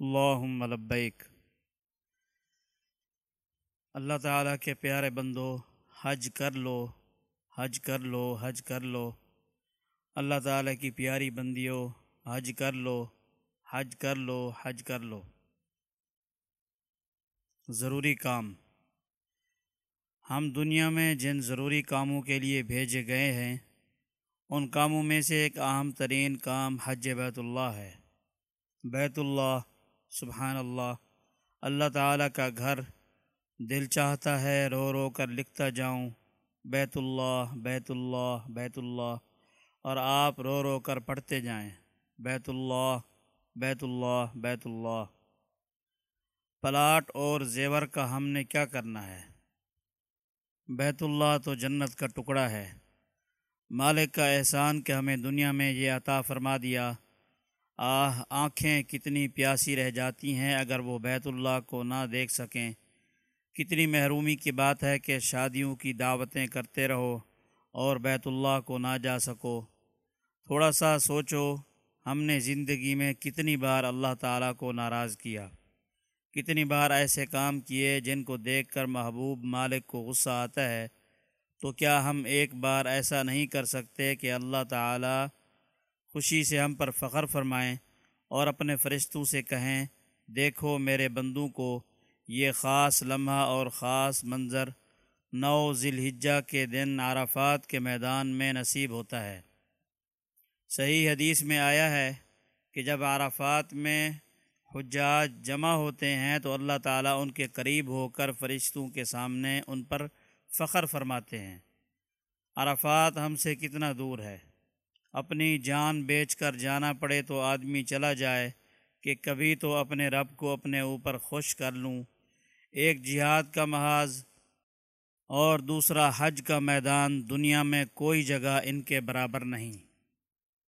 اللہم لبیک۔ اللہ تعالیٰ کے پیارے بندو، حج کر لو، حج کر لو، حج کر لو۔ اللہ تعالیٰ کی پیاری بندیوں حج کر لو، حج کر لو، حج کر لو۔ ضروری کام۔ ہم دنیا میں جن ضروری کاموں کے لیے بھیجے گئے ہیں، ان کاموں میں سے ایک اہم ترین کام حج بیت اللہ ہے۔ بیت اللہ سبحان اللہ اللہ تعالیٰ کا گھر دل چاہتا ہے، رو رو کر لکھتا جاؤں، بیت اللہ بیت اللہ بیت اللہ، اور آپ رو رو کر پڑھتے جائیں، بیت اللہ بیت اللہ بیت اللہ۔ پلاٹ اور زیور کا ہم نے کیا کرنا ہے؟ بیت اللہ تو جنت کا ٹکڑا ہے۔ مالک کا احسان کہ ہمیں دنیا میں یہ عطا فرما دیا۔ آہ، آنکھیں کتنی پیاسی رہ جاتی ہیں اگر وہ بیت اللہ کو نہ دیکھ سکیں۔ کتنی محرومی کی بات ہے کہ شادیوں کی دعوتیں کرتے رہو اور بیت اللہ کو نہ جا سکو۔ تھوڑا سا سوچو، ہم نے زندگی میں کتنی بار اللہ تعالیٰ کو ناراض کیا۔ کتنی بار ایسے کام کیے جن کو دیکھ کر محبوب مالک کو غصہ آتا ہے۔ تو کیا ہم ایک بار ایسا نہیں کر سکتے کہ اللہ تعالیٰ خوشی سے ہم پر فخر فرمائیں اور اپنے فرشتوں سے کہیں، دیکھو میرے بندوں کو، یہ خاص لمحہ اور خاص منظر نو ذی الحجہ کے دن عرفات کے میدان میں نصیب ہوتا ہے۔ صحیح حدیث میں آیا ہے کہ جب عرفات میں حجاج جمع ہوتے ہیں تو اللہ تعالیٰ ان کے قریب ہو کر فرشتوں کے سامنے ان پر فخر فرماتے ہیں۔ عرفات ہم سے کتنا دور ہے؟ اپنی جان بیچ کر جانا پڑے تو آدمی چلا جائے کہ کبھی تو اپنے رب کو اپنے اوپر خوش کر لوں۔ ایک جہاد کا محاذ اور دوسرا حج کا میدان دنیا میں کوئی جگہ ان کے برابر نہیں۔